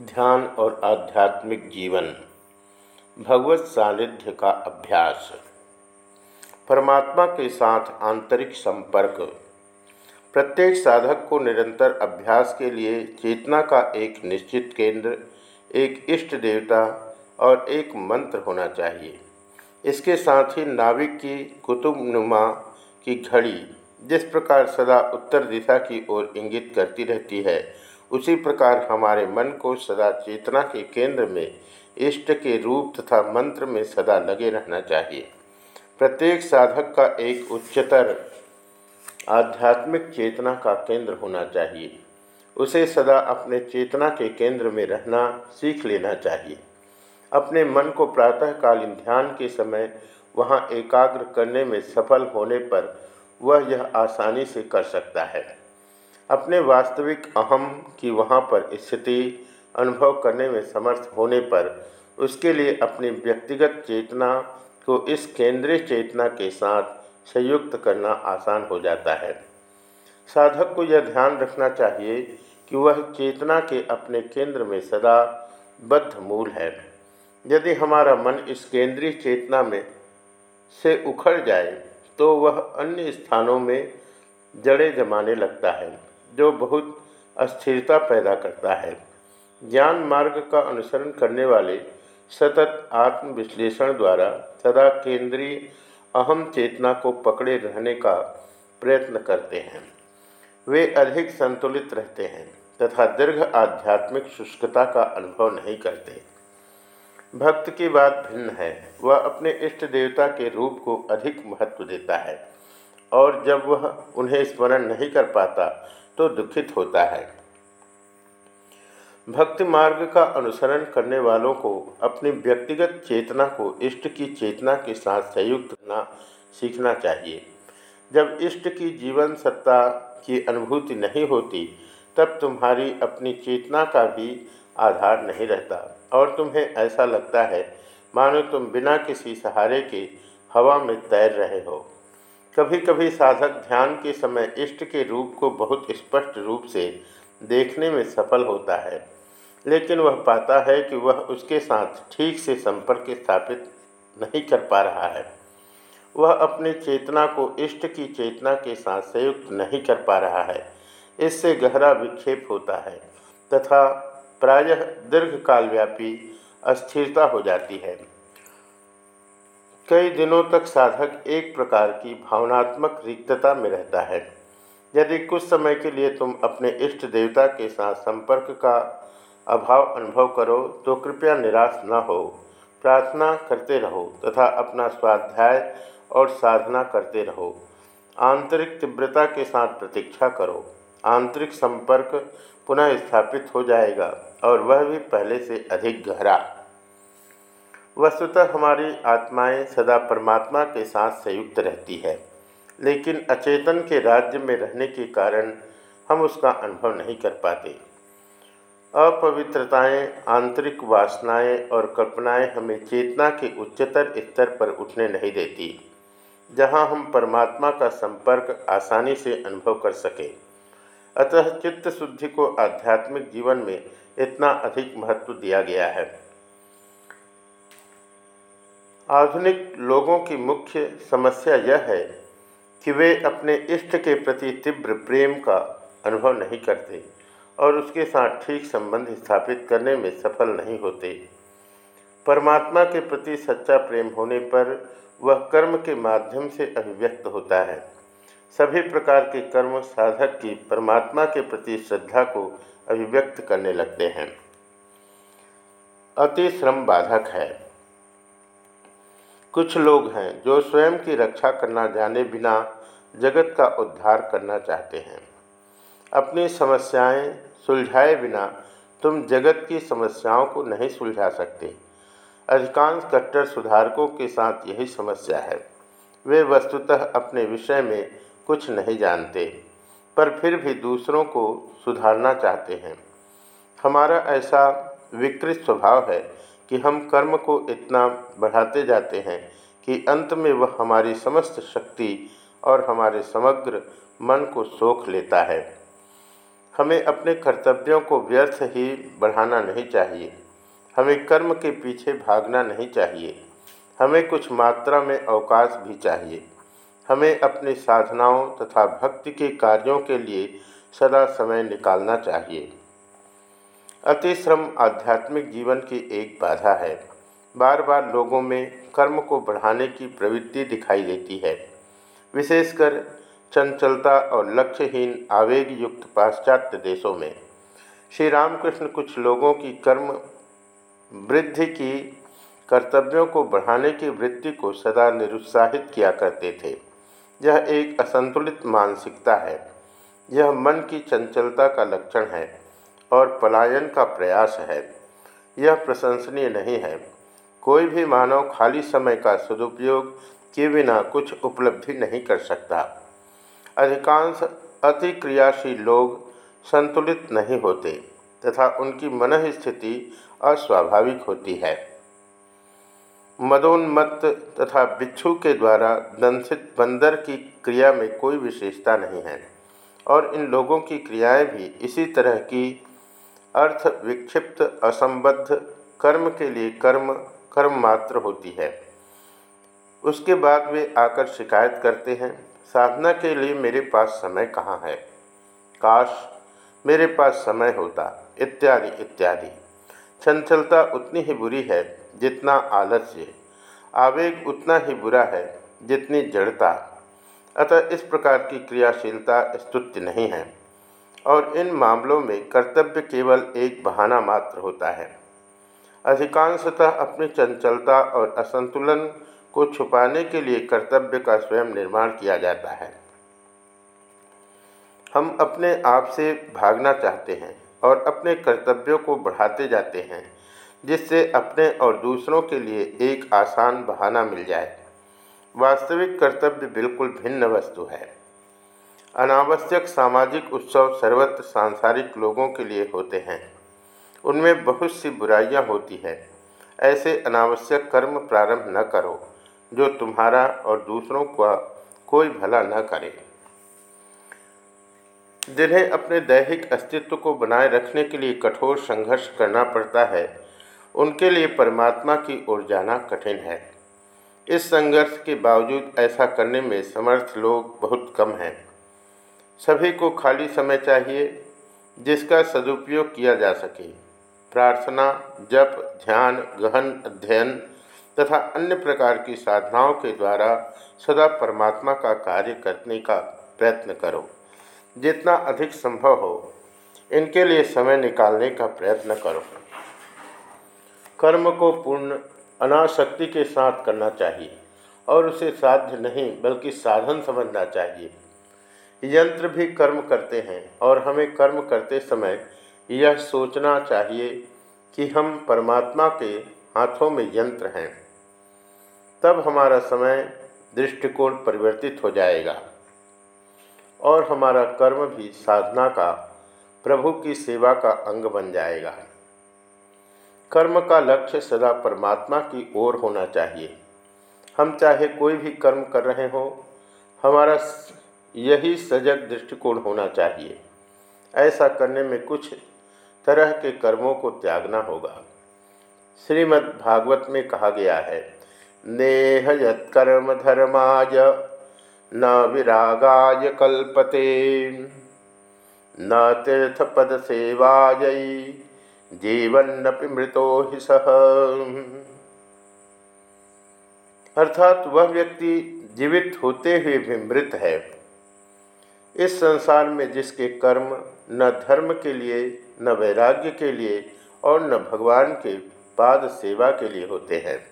ध्यान और आध्यात्मिक जीवन, भगवत सानिध्य का अभ्यास, परमात्मा के साथ आंतरिक संपर्क, प्रत्येक साधक को निरंतर अभ्यास के लिए चेतना का एक निश्चित केंद्र, एक इष्ट देवता और एक मंत्र होना चाहिए। इसके साथ ही नाविक की कुतुबनुमा की घड़ी जिस प्रकार सदा उत्तर दिशा की ओर इंगित करती रहती है उसी प्रकार हमारे मन को सदा चेतना के केंद्र में, इष्ट के रूप तथा मंत्र में सदा लगे रहना चाहिए। प्रत्येक साधक का एक उच्चतर आध्यात्मिक चेतना का केंद्र होना चाहिए। उसे सदा अपने चेतना के केंद्र में रहना सीख लेना चाहिए। अपने मन को प्रातःकालीन ध्यान के समय वहाँ एकाग्र करने में सफल होने पर वह यह आसानी से कर सकता है। अपने वास्तविक अहम की वहाँ पर स्थिति अनुभव करने में समर्थ होने पर उसके लिए अपनी व्यक्तिगत चेतना को इस केंद्रीय चेतना के साथ संयुक्त करना आसान हो जाता है। साधक को यह ध्यान रखना चाहिए कि वह चेतना के अपने केंद्र में सदा बद्ध मूल है। यदि हमारा मन इस केंद्रीय चेतना में से उखड़ जाए तो वह अन्य स्थानों में जड़े जमाने लगता है। जो बहुत अस्थिरता पैदा करता है। ज्ञान मार्ग का अनुसरण करने वाले सतत आत्मविश्लेषण द्वारा सदा केंद्रीय अहम चेतना को पकड़े रहने का प्रयत्न करते हैं। वे अधिक संतुलित रहते हैं तथा दीर्घ आध्यात्मिक शुष्कता का अनुभव नहीं करते। भक्त की बात भिन्न है। वह अपने इष्ट देवता के रूप को अधिक महत्व देता है और जब वह उन्हें स्मरण नहीं कर पाता तो दुखित होता है। भक्ति मार्ग का अनुसरण करने वालों को अपनी व्यक्तिगत चेतना को, इष्ट की चेतना के साथ संयुक्त करना सीखना चाहिए। जब इष्ट की जीवन सत्ता की अनुभूति नहीं होती, तब तुम्हारी अपनी चेतना का भी आधार नहीं रहता और तुम्हें ऐसा लगता है मानो तुम बिना किसी सहारे के हवा में तैर रहे हो। कभी कभी साधक ध्यान के समय इष्ट के रूप को बहुत स्पष्ट रूप से देखने में सफल होता है, लेकिन वह पाता है कि वह उसके साथ ठीक से संपर्क स्थापित नहीं कर पा रहा है। वह अपनी चेतना को इष्ट की चेतना के साथ संयुक्त नहीं कर पा रहा है, इससे गहरा विक्षेप होता है तथा प्रायः दीर्घकालव्यापी अस्थिरता हो जाती है। कई दिनों तक साधक एक प्रकार की भावनात्मक रिक्तता में रहता है। यदि कुछ समय के लिए तुम अपने इष्ट देवता के साथ संपर्क का अभाव अनुभव करो तो कृपया निराश न हो। प्रार्थना करते रहो तथा अपना स्वाध्याय और साधना करते रहो। आंतरिक तीव्रता के साथ प्रतीक्षा करो। आंतरिक संपर्क पुनः स्थापित हो जाएगा और वह भी पहले से अधिक गहरा। वस्तुतः हमारी आत्माएँ सदा परमात्मा के साथ संयुक्त रहती है। लेकिन अचेतन के राज्य में रहने के कारण हम उसका अनुभव नहीं कर पाते। अपवित्रताएँ, आंतरिक वासनाएँ और कल्पनाएँ हमें चेतना के उच्चतर स्तर पर उठने नहीं देती जहाँ हम परमात्मा का संपर्क आसानी से अनुभव कर सकें। अतः चित्त शुद्धि को आध्यात्मिक जीवन में इतना अधिक महत्व दिया गया है। आधुनिक लोगों की मुख्य समस्या यह है कि वे अपने इष्ट के प्रति तीव्र प्रेम का अनुभव नहीं करते और उसके साथ ठीक संबंध स्थापित करने में सफल नहीं होते। परमात्मा के प्रति सच्चा प्रेम होने पर वह कर्म के माध्यम से अभिव्यक्त होता है। सभी प्रकार के कर्म साधक की परमात्मा के प्रति श्रद्धा को अभिव्यक्त करने लगते हैं। अति श्रम बाधक है। कुछ लोग हैं जो स्वयं की रक्षा करना जाने बिना जगत का उद्धार करना चाहते हैं। अपनी समस्याएँ सुलझाए बिना तुम जगत की समस्याओं को नहीं सुलझा सकते। अधिकांश कट्टर सुधारकों के साथ यही समस्या है। वे वस्तुतः अपने विषय में कुछ नहीं जानते, पर फिर भी दूसरों को सुधारना चाहते हैं। हमारा ऐसा विकृत स्वभाव है कि हम कर्म को इतना बढ़ाते जाते हैं कि अंत में वह हमारी समस्त शक्ति और हमारे समग्र मन को सोख लेता है। हमें अपने कर्तव्यों को व्यर्थ ही बढ़ाना नहीं चाहिए। हमें कर्म के पीछे भागना नहीं चाहिए। हमें कुछ मात्रा में अवकाश भी चाहिए। हमें अपनी साधनाओं तथा भक्ति के कार्यों के लिए सदा समय निकालना चाहिए। अतिश्रम आध्यात्मिक जीवन की एक बाधा है। बार बार लोगों में कर्म को बढ़ाने की प्रवृत्ति दिखाई देती है। विशेषकर चंचलता और लक्ष्यहीन आवेग युक्त पाश्चात्य देशों में। श्री रामकृष्ण कुछ लोगों की कर्म वृद्धि की कर्तव्यों को बढ़ाने की वृत्ति को सदा निरुत्साहित किया करते थे। यह एक असंतुलित मानसिकता है। यह मन की चंचलता का लक्षण है। और पलायन का प्रयास है। यह प्रशंसनीय नहीं है। कोई भी मानव खाली समय का सदुपयोग के बिना कुछ उपलब्धि नहीं कर सकता। अधिकांश अति क्रियाशील लोग संतुलित नहीं होते तथा उनकी मन स्थिति अस्वाभाविक होती है। मदोन्मत्त तथा बिच्छू के द्वारा दंशित बंदर की क्रिया में कोई विशेषता नहीं है और इन लोगों की क्रियाएँ भी इसी तरह की अर्थ विक्षिप्त असंबद्ध कर्म के लिए कर्म कर्म मात्र होती है। उसके बाद वे आकर शिकायत करते हैं, साधना के लिए मेरे पास समय कहाँ है? काश मेरे पास समय होता, इत्यादि इत्यादि। चंचलता उतनी ही बुरी है जितना आलस्य। आवेग उतना ही बुरा है जितनी जड़ता। अतः इस प्रकार की क्रियाशीलता स्तुत्य नहीं है। और इन मामलों में कर्तव्य केवल एक बहाना मात्र होता है। अधिकांशतः अपनी चंचलता और असंतुलन को छुपाने के लिए कर्तव्य का स्वयं निर्माण किया जाता है। हम अपने आप से भागना चाहते हैं और अपने कर्तव्यों को बढ़ाते जाते हैं, जिससे अपने और दूसरों के लिए एक आसान बहाना मिल जाए। वास्तविक कर्तव्य बिल्कुल भिन्न वस्तु है। अनावश्यक सामाजिक उत्सव सर्वत्र सांसारिक लोगों के लिए होते हैं। उनमें बहुत सी बुराइयाँ होती हैं। ऐसे अनावश्यक कर्म प्रारंभ न करो, जो तुम्हारा और दूसरों का कोई भला न करे। जिन्हें अपने दैहिक अस्तित्व को बनाए रखने के लिए कठोर संघर्ष करना पड़ता है, उनके लिए परमात्मा की ओर जाना कठिन है। इस संघर्ष के बावजूद ऐसा करने में समर्थ लोग बहुत कम हैं। सभी को खाली समय चाहिए जिसका सदुपयोग किया जा सके। प्रार्थना, जप, ध्यान, गहन अध्ययन तथा अन्य प्रकार की साधनाओं के द्वारा सदा परमात्मा का कार्य करने का प्रयत्न करो। जितना अधिक संभव हो, इनके लिए समय निकालने का प्रयत्न करो। कर्म को पूर्ण अनाशक्ति के साथ करना चाहिए और उसे साध्य नहीं, बल्कि साधन समझना चाहिए। यंत्र भी कर्म करते हैं और हमें कर्म करते समय यह सोचना चाहिए कि हम परमात्मा के हाथों में यंत्र हैं। तब हमारा समय दृष्टिकोण परिवर्तित हो जाएगा और हमारा कर्म भी साधना का, प्रभु की सेवा का अंग बन जाएगा। कर्म का लक्ष्य सदा परमात्मा की ओर होना चाहिए। हम चाहे कोई भी कर्म कर रहे हों, हमारा यही सजग दृष्टिकोण होना चाहिए। ऐसा करने में कुछ तरह के कर्मों को त्यागना होगा। श्रीमद् भागवत में कहा गया है, नेह यत्कर्म धर्माय, न विरागाय कल्पते, न तीर्थपद सेवाय जीवन्नपि मृतो ही सह अर्थात वह व्यक्ति जीवित होते हुए भी मृत है। इस संसार में जिसके कर्म न धर्म के लिए, न वैराग्य के लिए और न भगवान के पाद सेवा के लिए होते हैं।